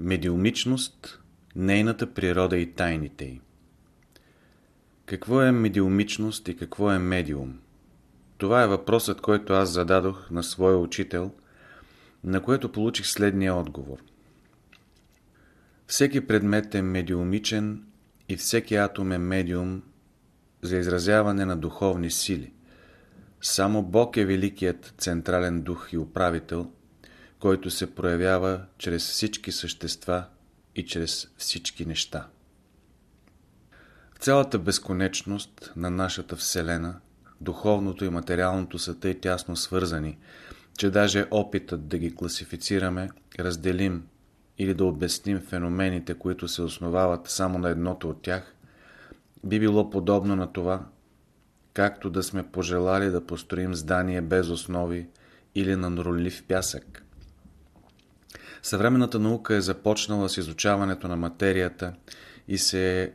Медиумичност, нейната природа и тайните й. Какво е медиумичност и какво е медиум? Това е въпросът, който аз зададох на своя учител, на което получих следния отговор. Всеки предмет е медиумичен и всеки атом е медиум за изразяване на духовни сили. Само Бог е великият централен дух и управител, който се проявява чрез всички същества и чрез всички неща. В цялата безконечност на нашата Вселена, духовното и материалното са тъй тясно свързани, че даже опитът да ги класифицираме, разделим или да обясним феномените, които се основават само на едното от тях, би било подобно на това, както да сме пожелали да построим здание без основи или на норолив пясък. Съвременната наука е започнала с изучаването на материята и се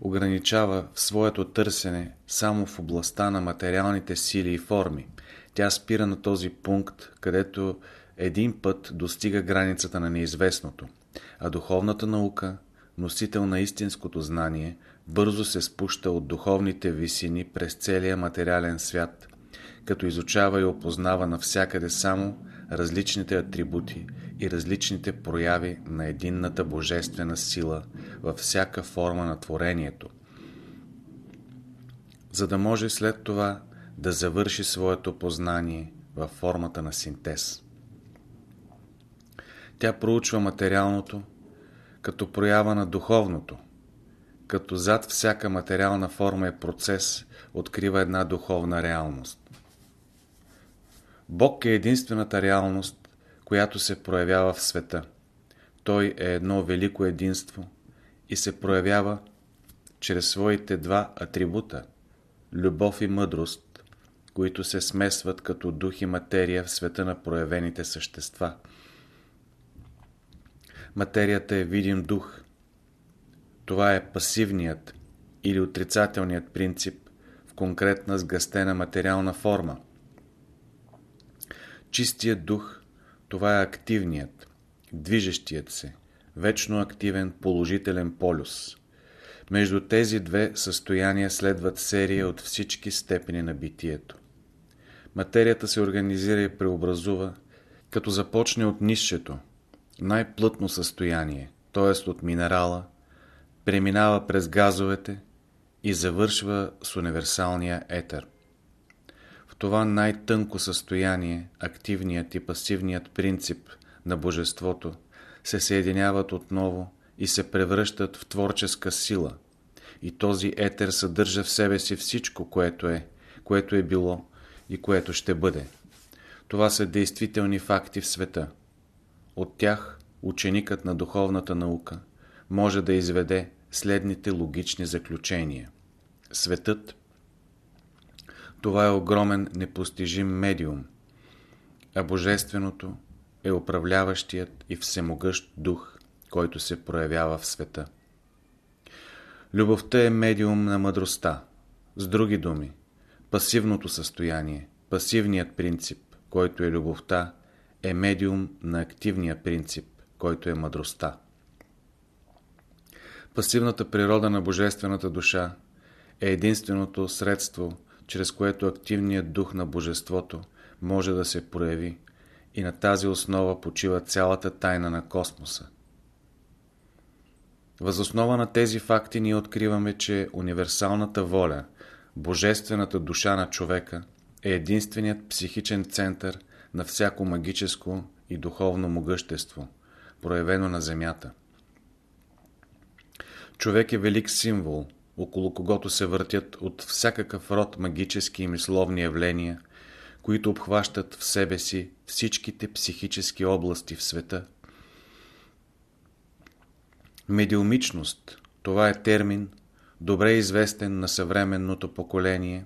ограничава в своето търсене само в областта на материалните сили и форми. Тя спира на този пункт, където един път достига границата на неизвестното, а духовната наука, носител на истинското знание, бързо се спуща от духовните висини през целия материален свят, като изучава и опознава навсякъде само различните атрибути и различните прояви на единната божествена сила във всяка форма на творението, за да може след това да завърши своето познание във формата на синтез. Тя проучва материалното като проява на духовното, като зад всяка материална форма е процес, открива една духовна реалност. Бог е единствената реалност, която се проявява в света. Той е едно велико единство и се проявява чрез своите два атрибута – любов и мъдрост, които се смесват като дух и материя в света на проявените същества. Материята е видим дух. Това е пасивният или отрицателният принцип в конкретна сгъстена материална форма – Чистият дух, това е активният, движещият се, вечно активен положителен полюс. Между тези две състояния следват серия от всички степени на битието. Материята се организира и преобразува, като започне от нисшето, най-плътно състояние, т.е. от минерала, преминава през газовете и завършва с универсалния етер това най-тънко състояние, активният и пасивният принцип на Божеството се съединяват отново и се превръщат в творческа сила. И този етер съдържа в себе си всичко, което е, което е било и което ще бъде. Това са действителни факти в света. От тях ученикът на духовната наука може да изведе следните логични заключения. Светът това е огромен непостижим медиум, а Божественото е управляващият и всемогъщ дух, който се проявява в света. Любовта е медиум на мъдростта. С други думи, пасивното състояние, пасивният принцип, който е любовта, е медиум на активния принцип, който е мъдростта. Пасивната природа на Божествената душа е единственото средство чрез което активният дух на Божеството може да се прояви и на тази основа почива цялата тайна на космоса. Възоснова на тези факти ние откриваме, че универсалната воля, божествената душа на човека е единственият психичен център на всяко магическо и духовно могъщество, проявено на Земята. Човек е велик символ, около когото се въртят от всякакъв род магически и мисловни явления, които обхващат в себе си всичките психически области в света. Медиумичност – това е термин, добре известен на съвременното поколение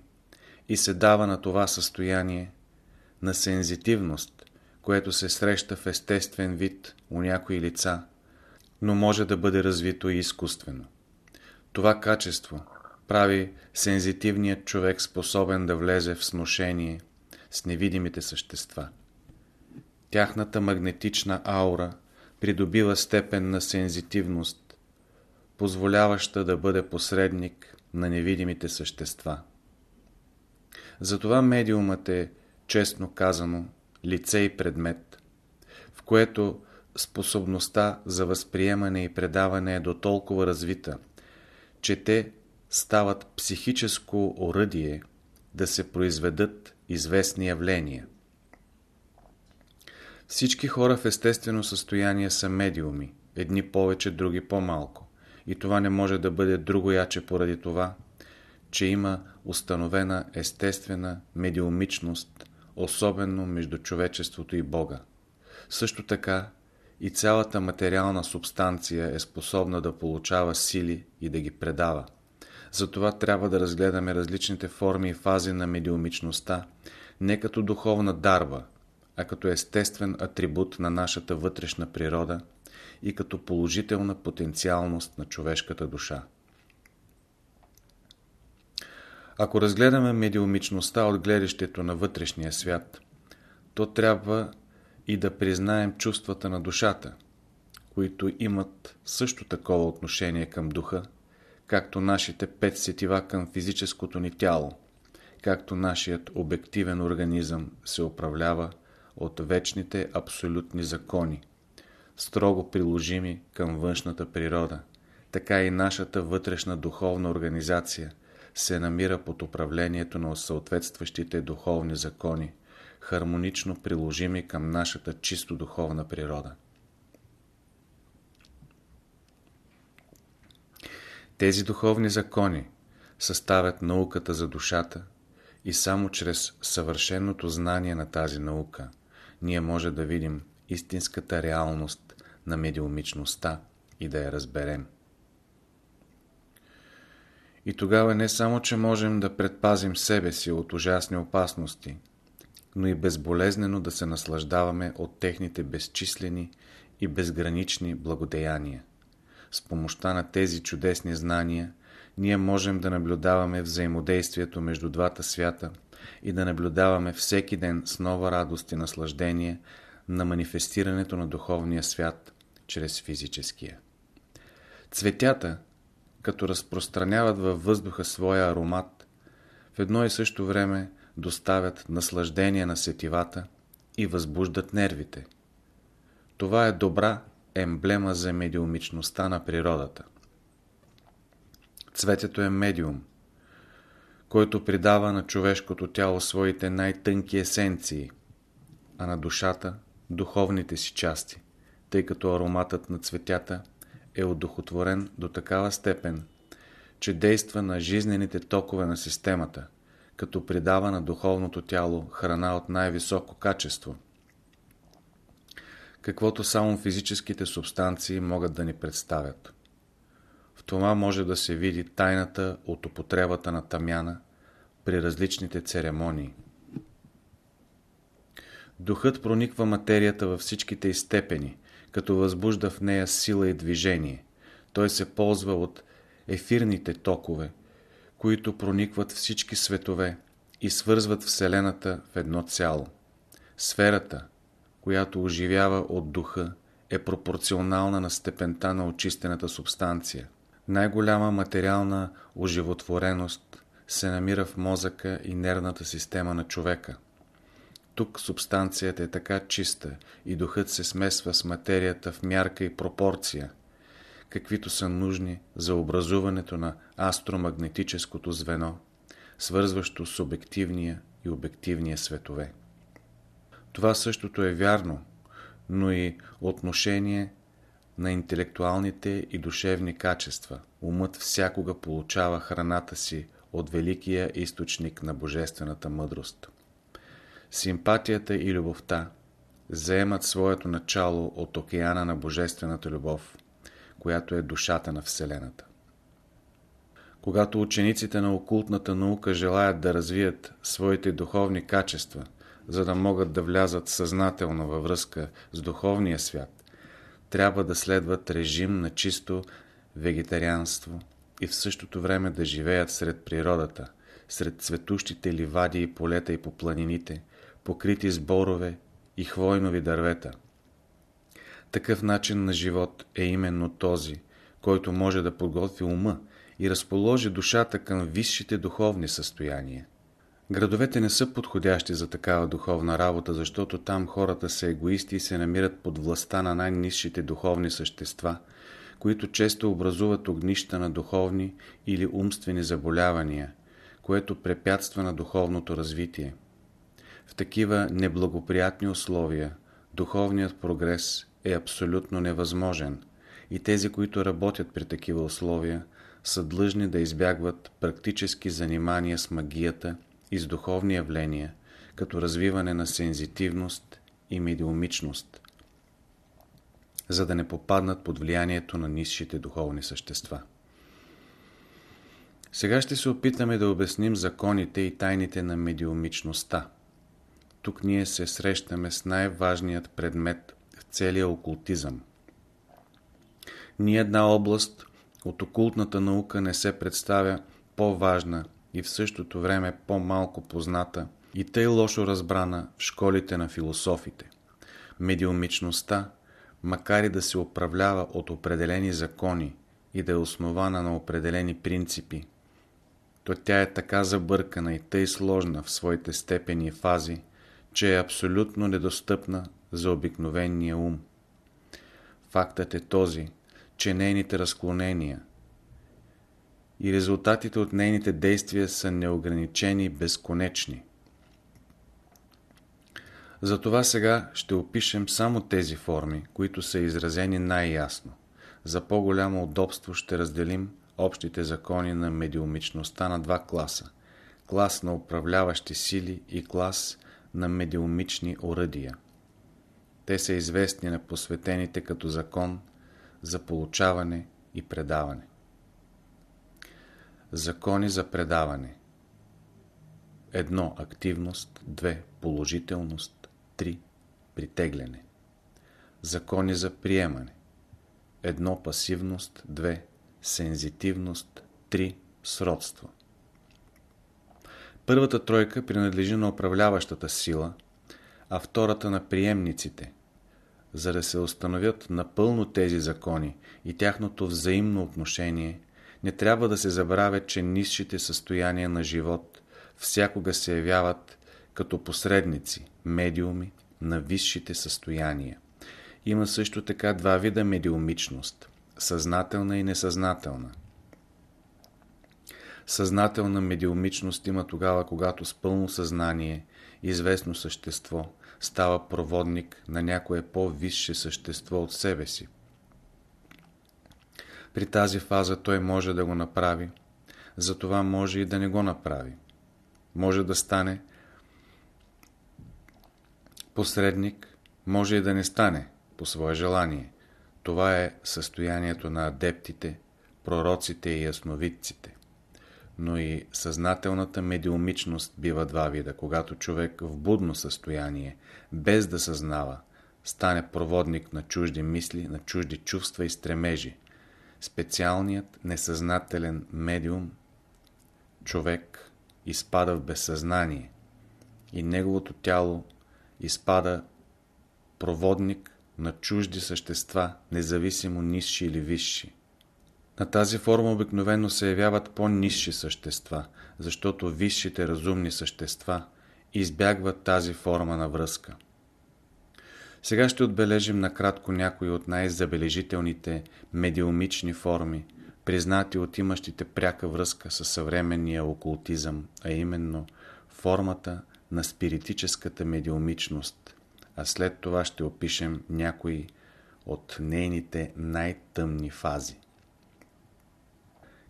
и се дава на това състояние на сензитивност, което се среща в естествен вид у някои лица, но може да бъде развито и изкуствено. Това качество прави сензитивният човек способен да влезе в сношение с невидимите същества. Тяхната магнетична аура придобива степен на сензитивност, позволяваща да бъде посредник на невидимите същества. Затова медиумът е, честно казано, лице и предмет, в което способността за възприемане и предаване е до толкова развита, че те стават психическо оръдие да се произведат известни явления. Всички хора в естествено състояние са медиуми, едни повече, други по-малко. И това не може да бъде друго яче поради това, че има установена естествена медиумичност, особено между човечеството и Бога. Също така и цялата материална субстанция е способна да получава сили и да ги предава. Затова трябва да разгледаме различните форми и фази на медиумичността не като духовна дарба, а като естествен атрибут на нашата вътрешна природа и като положителна потенциалност на човешката душа. Ако разгледаме медиумичността от гледащето на вътрешния свят, то трябва и да признаем чувствата на душата, които имат също такова отношение към духа, както нашите пет сетива към физическото ни тяло, както нашият обективен организъм се управлява от вечните абсолютни закони, строго приложими към външната природа, така и нашата вътрешна духовна организация се намира под управлението на съответстващите духовни закони, хармонично приложими към нашата чисто духовна природа. Тези духовни закони съставят науката за душата и само чрез съвършеното знание на тази наука ние може да видим истинската реалност на медиумичността и да я разберем. И тогава не само, че можем да предпазим себе си от ужасни опасности, но и безболезнено да се наслаждаваме от техните безчислени и безгранични благодеяния. С помощта на тези чудесни знания ние можем да наблюдаваме взаимодействието между двата свята и да наблюдаваме всеки ден с нова радост и наслаждение на манифестирането на духовния свят чрез физическия. Цветята, като разпространяват във въздуха своя аромат, в едно и също време доставят наслаждение на сетивата и възбуждат нервите. Това е добра емблема за медиумичността на природата. Цветето е медиум, който придава на човешкото тяло своите най-тънки есенции, а на душата – духовните си части, тъй като ароматът на цветята е одухотворен до такава степен, че действа на жизнените токове на системата, като придава на духовното тяло храна от най-високо качество – каквото само физическите субстанции могат да ни представят. В това може да се види тайната от употребата на тамяна при различните церемонии. Духът прониква материята във всичките й степени, като възбужда в нея сила и движение. Той се ползва от ефирните токове, които проникват всички светове и свързват Вселената в едно цяло. Сферата, която оживява от духа, е пропорционална на степента на очистената субстанция. Най-голяма материална оживотвореност се намира в мозъка и нервната система на човека. Тук субстанцията е така чиста и духът се смесва с материята в мярка и пропорция, каквито са нужни за образуването на астромагнетическото звено, свързващо субективния и обективния светове. Това същото е вярно, но и отношение на интелектуалните и душевни качества. Умът всякога получава храната си от великия източник на божествената мъдрост. Симпатията и любовта заемат своето начало от океана на божествената любов, която е душата на Вселената. Когато учениците на окултната наука желаят да развият своите духовни качества – за да могат да влязат съзнателно във връзка с духовния свят, трябва да следват режим на чисто вегетарианство и в същото време да живеят сред природата, сред цветущите ливади и полета и по планините, покрити с борове и хвойнови дървета. Такъв начин на живот е именно този, който може да подготви ума и разположи душата към висшите духовни състояния. Градовете не са подходящи за такава духовна работа, защото там хората са егоисти и се намират под властта на най-низшите духовни същества, които често образуват огнища на духовни или умствени заболявания, което препятства на духовното развитие. В такива неблагоприятни условия духовният прогрес е абсолютно невъзможен и тези, които работят при такива условия, са длъжни да избягват практически занимания с магията и с духовни явления, като развиване на сензитивност и медиумичност, за да не попаднат под влиянието на низшите духовни същества. Сега ще се опитаме да обясним законите и тайните на медиумичността. Тук ние се срещаме с най-важният предмет целия окултизъм. Ни една област от окултната наука не се представя по-важна и в същото време по-малко позната и тъй лошо разбрана в школите на философите. Медиумичността, макар и да се управлява от определени закони и да е основана на определени принципи, то тя е така забъркана и тъй сложна в своите степени и фази, че е абсолютно недостъпна за обикновения ум. Фактът е този, че нейните разклонения и резултатите от нейните действия са неограничени и безконечни. Затова сега ще опишем само тези форми, които са изразени най-ясно. За по-голямо удобство ще разделим общите закони на медиумичността на два класа. Клас на управляващи сили и клас на медиумични оръдия. Те са известни на посветените като закон за получаване и предаване. Закони за предаване 1. Активност 2. Положителност 3. Притегляне Закони за приемане 1. Пасивност 2 сензитивност, 3. Сродство. Първата тройка принадлежи на управляващата сила, а втората на приемниците. За да се установят напълно тези закони и тяхното взаимно отношение, не трябва да се забравя, че низшите състояния на живот всякога се явяват като посредници, медиуми на висшите състояния. Има също така два вида медиумичност съзнателна и несъзнателна. Съзнателна медиумичност има тогава, когато с пълно съзнание известно същество става проводник на някое по-висше същество от себе си. При тази фаза той може да го направи, затова може и да не го направи. Може да стане посредник, може и да не стане по свое желание – това е състоянието на адептите, пророците и ясновидците. Но и съзнателната медиумичност бива два вида, когато човек в будно състояние, без да съзнава, стане проводник на чужди мисли, на чужди чувства и стремежи. Специалният несъзнателен медиум, човек, изпада в безсъзнание и неговото тяло изпада проводник на чужди същества, независимо нисши или висши. На тази форма обикновено се явяват по-нисши същества, защото висшите разумни същества избягват тази форма на връзка. Сега ще отбележим накратко някои от най-забележителните медиумични форми, признати от имащите пряка връзка с съвременния окултизъм, а именно формата на спиритическата медиумичност – а след това ще опишем някои от нейните най-тъмни фази.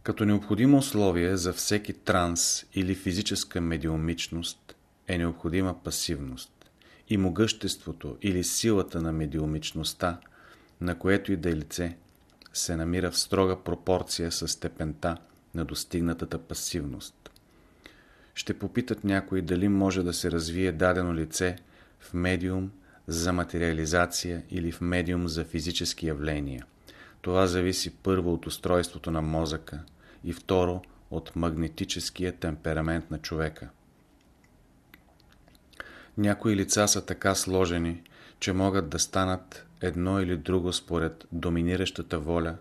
Като необходимо условие за всеки транс или физическа медиумичност е необходима пасивност и могъществото или силата на медиумичността, на което и да е лице, се намира в строга пропорция с степента на достигнатата пасивност. Ще попитат някои дали може да се развие дадено лице в медиум за материализация или в медиум за физически явления. Това зависи първо от устройството на мозъка и второ от магнетическия темперамент на човека. Някои лица са така сложени, че могат да станат едно или друго според доминиращата воля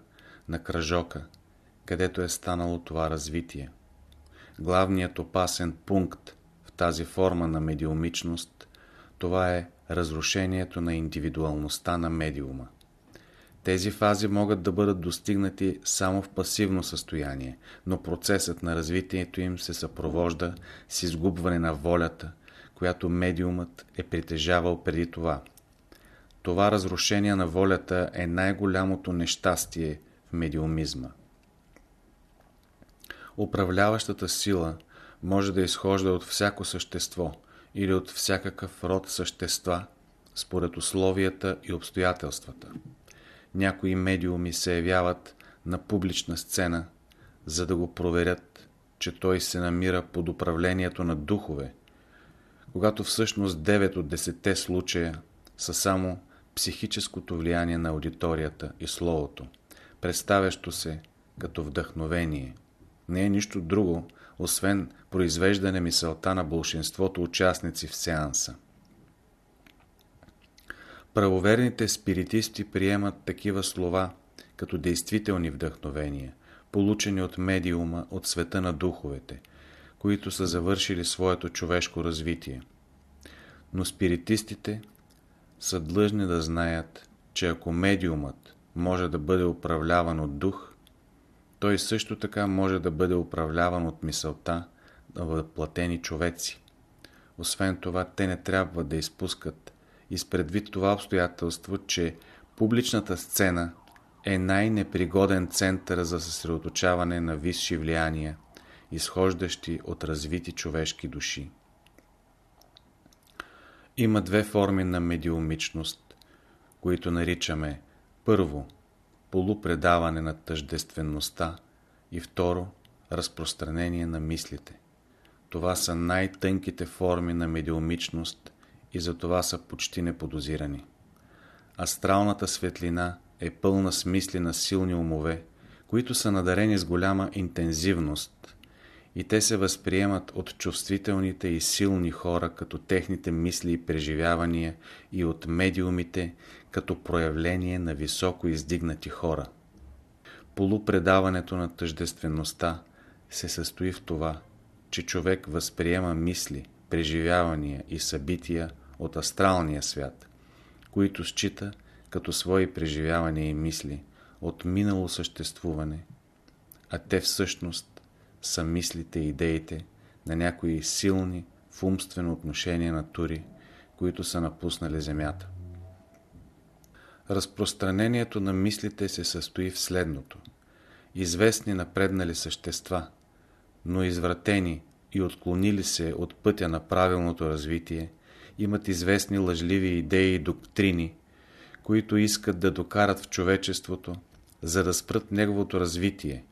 на кръжока, където е станало това развитие. Главният опасен пункт в тази форма на медиумичност, това е разрушението на индивидуалността на медиума. Тези фази могат да бъдат достигнати само в пасивно състояние, но процесът на развитието им се съпровожда с изгубване на волята, която медиумът е притежавал преди това. Това разрушение на волята е най-голямото нещастие в медиумизма. Управляващата сила може да изхожда от всяко същество или от всякакъв род същества, според условията и обстоятелствата. Някои медиуми се явяват на публична сцена, за да го проверят, че той се намира под управлението на духове, когато всъщност 9 от 10 случая са само психическото влияние на аудиторията и словото, представящо се като вдъхновение. Не е нищо друго, освен произвеждане мисълта на большинството участници в сеанса. Правоверните спиритисти приемат такива слова като действителни вдъхновения, получени от медиума от света на духовете, които са завършили своето човешко развитие. Но спиритистите са длъжни да знаят, че ако медиумът може да бъде управляван от дух, той също така може да бъде управляван от мисълта на въплатени човеци. Освен това, те не трябва да изпускат изпредвид това обстоятелство, че публичната сцена е най-непригоден център за съсредоточаване на висши влияния, изхождащи от развити човешки души. Има две форми на медиумичност, които наричаме първо полупредаване на тъждествеността и второ разпространение на мислите. Това са най-тънките форми на медиумичност и за това са почти неподозирани. Астралната светлина е пълна с мисли на силни умове, които са надарени с голяма интензивност и те се възприемат от чувствителните и силни хора като техните мисли и преживявания и от медиумите като проявление на високо издигнати хора. Полупредаването на тъждествеността се състои в това, че човек възприема мисли, преживявания и събития от астралния свят, които счита като свои преживявания и мисли от минало съществуване, а те всъщност са мислите и идеите на някои силни в умствено отношение натури, които са напуснали Земята. Разпространението на мислите се състои в следното. Известни напреднали същества, но извратени и отклонили се от пътя на правилното развитие, имат известни лъжливи идеи и доктрини, които искат да докарат в човечеството, за да спрат неговото развитие.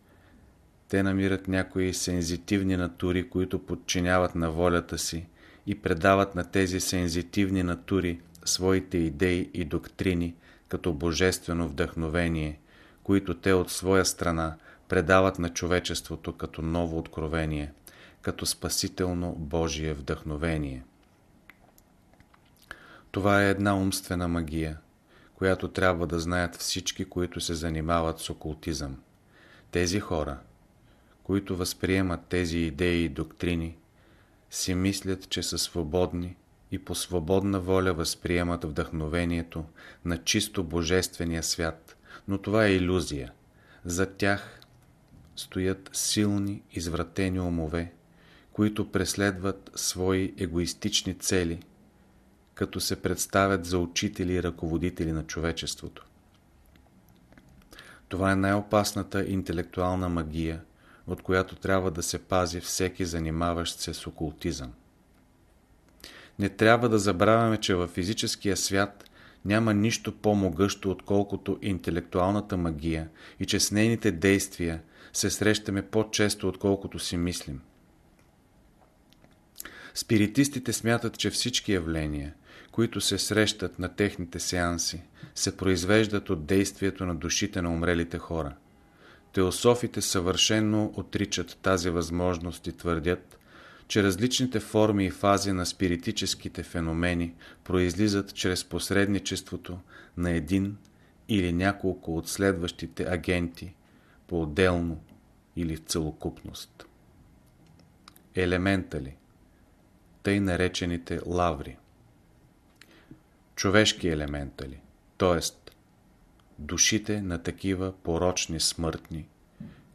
Те намират някои сензитивни натури, които подчиняват на волята си и предават на тези сензитивни натури своите идеи и доктрини като божествено вдъхновение, които те от своя страна предават на човечеството като ново откровение, като спасително Божие вдъхновение. Това е една умствена магия, която трябва да знаят всички, които се занимават с окултизъм. Тези хора, които възприемат тези идеи и доктрини, си мислят, че са свободни и по свободна воля възприемат вдъхновението на чисто божествения свят, но това е иллюзия. За тях стоят силни, извратени умове, които преследват свои егоистични цели – като се представят за учители и ръководители на човечеството. Това е най-опасната интелектуална магия, от която трябва да се пази всеки занимаващ се с окултизъм. Не трябва да забравяме, че във физическия свят няма нищо по-могъщо, отколкото интелектуалната магия и че с нейните действия се срещаме по-често, отколкото си мислим. Спиритистите смятат, че всички явления – които се срещат на техните сеанси, се произвеждат от действието на душите на умрелите хора. Теософите съвършенно отричат тази възможност и твърдят, че различните форми и фази на спиритическите феномени произлизат чрез посредничеството на един или няколко от следващите агенти по-отделно или в целокупност. Елементали, тъй наречените лаври. Човешки елементали, т.е. душите на такива порочни смъртни,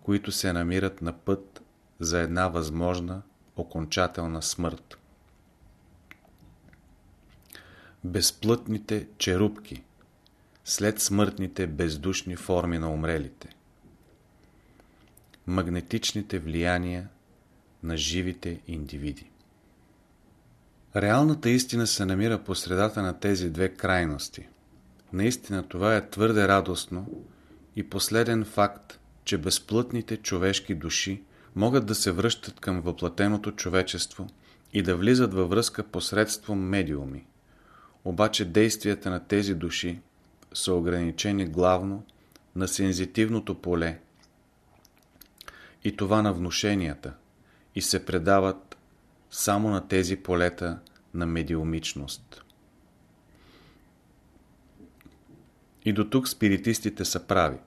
които се намират на път за една възможна окончателна смърт. Безплътните черупки след смъртните бездушни форми на умрелите. Магнетичните влияния на живите индивиди. Реалната истина се намира по средата на тези две крайности. Наистина това е твърде радостно и последен факт, че безплътните човешки души могат да се връщат към въплатеното човечество и да влизат във връзка посредством медиуми. Обаче действията на тези души са ограничени главно на сензитивното поле и това на внушенията и се предават само на тези полета на медиумичност. И до тук спиритистите са прави.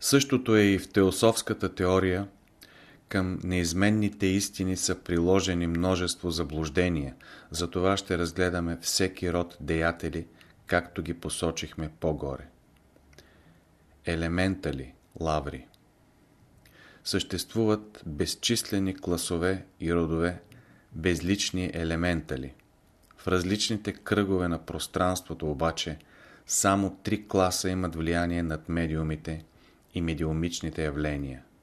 Същото е и в теософската теория към неизменните истини са приложени множество заблуждения, затова ще разгледаме всеки род деятели, както ги посочихме по-горе. Елементали, лаври Съществуват безчислени класове и родове, безлични елементали. В различните кръгове на пространството обаче само три класа имат влияние над медиумите и медиумичните явления –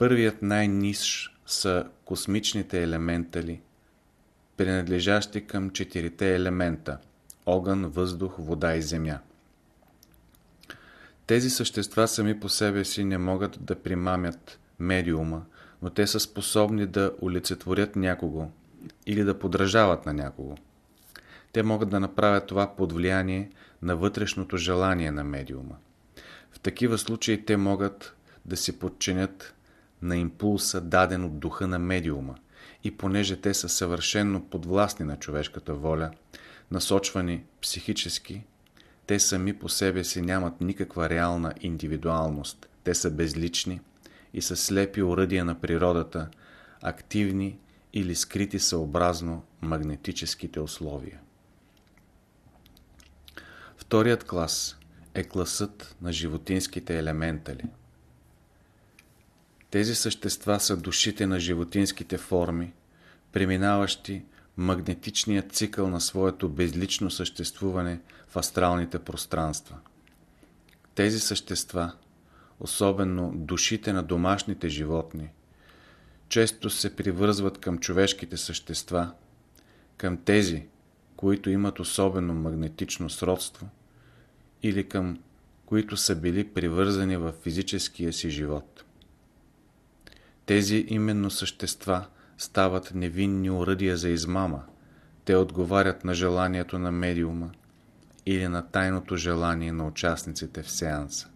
Първият най-нисш са космичните елементали, принадлежащи към четирите елемента – огън, въздух, вода и земя. Тези същества сами по себе си не могат да примамят медиума, но те са способни да олицетворят някого или да подражават на някого. Те могат да направят това под влияние на вътрешното желание на медиума. В такива случаи те могат да си подчинят на импулса, даден от духа на медиума. И понеже те са съвършенно подвластни на човешката воля, насочвани психически, те сами по себе си нямат никаква реална индивидуалност. Те са безлични и са слепи уръдия на природата, активни или скрити съобразно магнетическите условия. Вторият клас е класът на животинските елементали – тези същества са душите на животинските форми, преминаващи магнетичния цикъл на своето безлично съществуване в астралните пространства. Тези същества, особено душите на домашните животни, често се привързват към човешките същества, към тези, които имат особено магнетично сродство или към които са били привързани в физическия си живот. Тези именно същества стават невинни уръдия за измама. Те отговарят на желанието на медиума или на тайното желание на участниците в сеанса.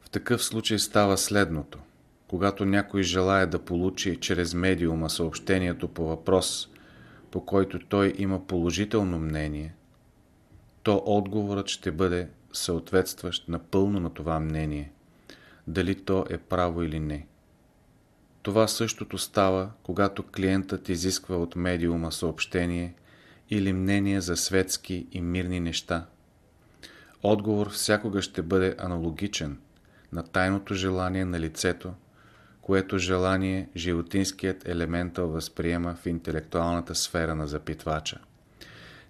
В такъв случай става следното. Когато някой желая да получи чрез медиума съобщението по въпрос, по който той има положително мнение, то отговорът ще бъде съответстващ напълно на това мнение – дали то е право или не. Това същото става, когато клиентът изисква от медиума съобщение или мнение за светски и мирни неща. Отговор всякога ще бъде аналогичен на тайното желание на лицето, което желание животинският елементъл възприема в интелектуалната сфера на запитвача.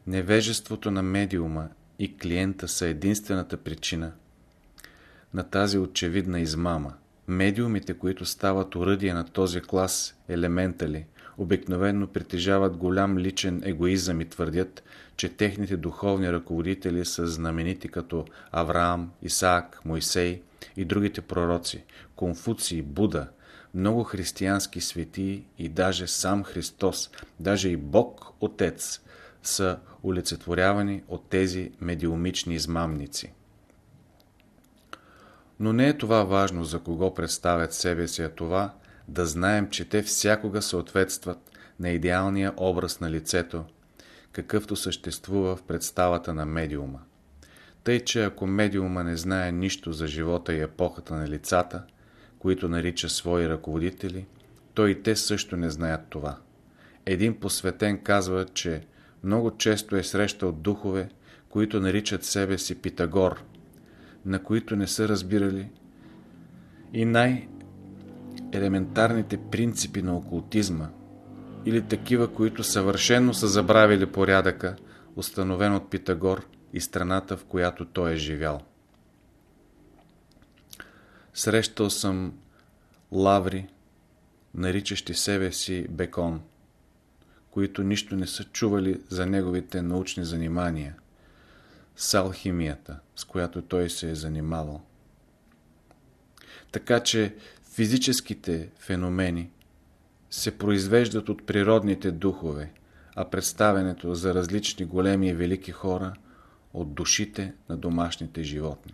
Невежеството на медиума и клиента са единствената причина, на тази очевидна измама. Медиумите, които стават уръдия на този клас елементали, обикновенно притежават голям личен егоизъм и твърдят, че техните духовни ръководители са знаменити като Авраам, Исаак, Мойсей и другите пророци, Конфуций, Буда, много християнски светии и даже сам Христос, даже и Бог Отец са олицетворявани от тези медиумични измамници. Но не е това важно за кого представят себе си, а това да знаем, че те всякога съответстват на идеалния образ на лицето, какъвто съществува в представата на медиума. Тъй, че ако медиума не знае нищо за живота и епохата на лицата, които нарича свои ръководители, то и те също не знаят това. Един посветен казва, че много често е срещал духове, които наричат себе си Питагор, на които не са разбирали и най-елементарните принципи на окултизма, или такива, които съвършенно са забравили порядъка, установен от Питагор и страната, в която той е живял. Срещал съм лаври, наричащи себе си Бекон, които нищо не са чували за неговите научни занимания, с алхимията, с която той се е занимавал. Така че физическите феномени се произвеждат от природните духове, а представенето за различни големи и велики хора от душите на домашните животни.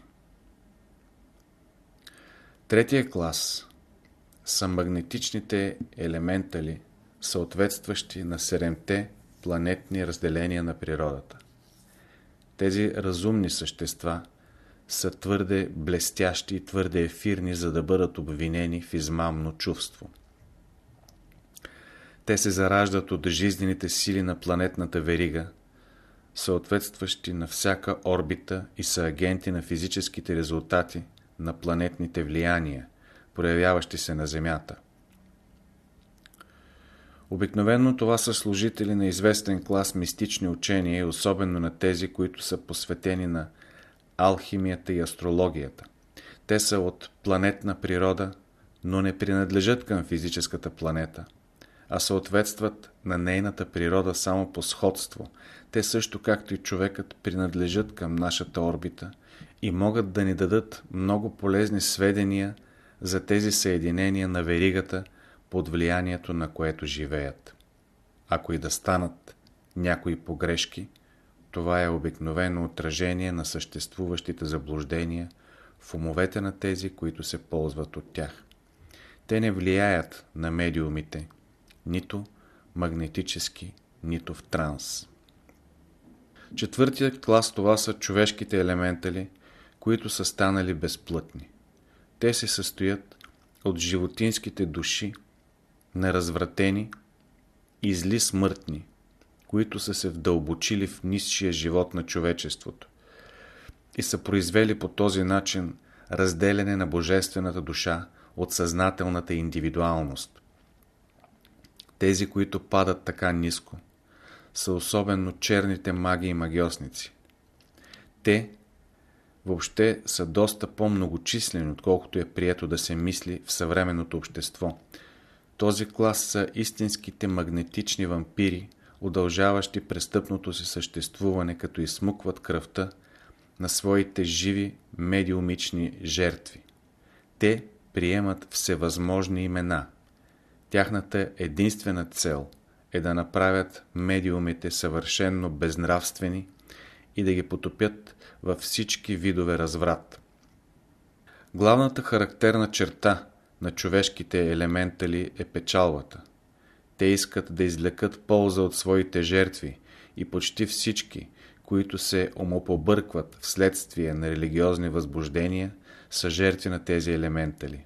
Третия клас са магнетичните елементали, съответстващи на седемте планетни разделения на природата. Тези разумни същества са твърде блестящи и твърде ефирни, за да бъдат обвинени в измамно чувство. Те се зараждат от жизнените сили на планетната верига, съответстващи на всяка орбита и са агенти на физическите резултати на планетните влияния, проявяващи се на Земята. Обикновено това са служители на известен клас мистични учения особено на тези, които са посветени на алхимията и астрологията. Те са от планетна природа, но не принадлежат към физическата планета, а съответстват на нейната природа само по сходство. Те също, както и човекът, принадлежат към нашата орбита и могат да ни дадат много полезни сведения за тези съединения на веригата, под влиянието на което живеят. Ако и да станат някои погрешки, това е обикновено отражение на съществуващите заблуждения в умовете на тези, които се ползват от тях. Те не влияят на медиумите, нито магнетически, нито в транс. Четвъртият клас това са човешките елементали, които са станали безплътни. Те се състоят от животинските души, неразвратени и зли смъртни, които са се вдълбочили в нисшия живот на човечеството и са произвели по този начин разделяне на божествената душа от съзнателната индивидуалност. Тези, които падат така ниско, са особено черните маги и магиосници. Те въобще са доста по-многочислени, отколкото е прието да се мисли в съвременното общество. Този клас са истинските магнетични вампири, удължаващи престъпното си съществуване, като изсмукват кръвта на своите живи медиумични жертви. Те приемат всевъзможни имена. Тяхната единствена цел е да направят медиумите съвършенно безнравствени и да ги потопят във всички видове разврат. Главната характерна черта на човешките елементали е печалвата. Те искат да извлекат полза от своите жертви и почти всички, които се омопобъркват вследствие на религиозни възбуждения, са жертви на тези елементали.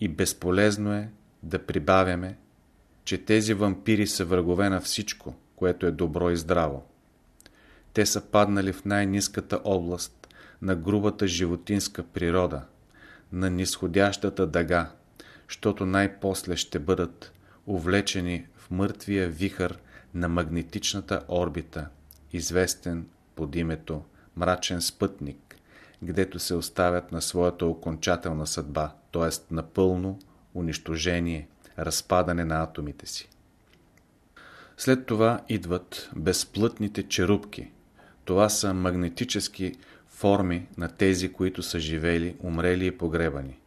И безполезно е да прибавяме, че тези вампири са врагове на всичко, което е добро и здраво. Те са паднали в най-низката област на грубата животинска природа, на нисходящата дъга, защото най-после ще бъдат увлечени в мъртвия вихър на магнетичната орбита, известен под името мрачен спътник, гдето се оставят на своята окончателна съдба, т.е. напълно унищожение, разпадане на атомите си. След това идват безплътните черупки. Това са магнетически форми на тези, които са живели, умрели и погребани.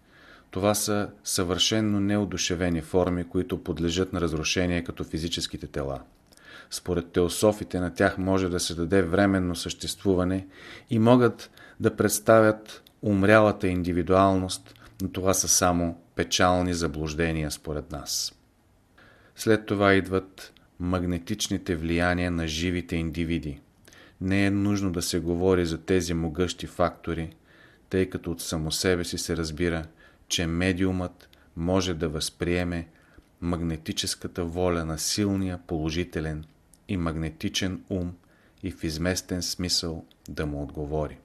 Това са съвършенно неодушевени форми, които подлежат на разрушение като физическите тела. Според теософите на тях може да се даде временно съществуване и могат да представят умрялата индивидуалност, но това са само печални заблуждения според нас. След това идват магнетичните влияния на живите индивиди. Не е нужно да се говори за тези могъщи фактори, тъй като от само себе си се разбира, че медиумът може да възприеме магнетическата воля на силния положителен и магнетичен ум и в изместен смисъл да му отговори.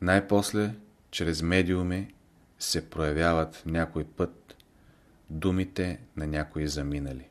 Най-после, чрез медиуми, се проявяват някой път думите на някои заминали.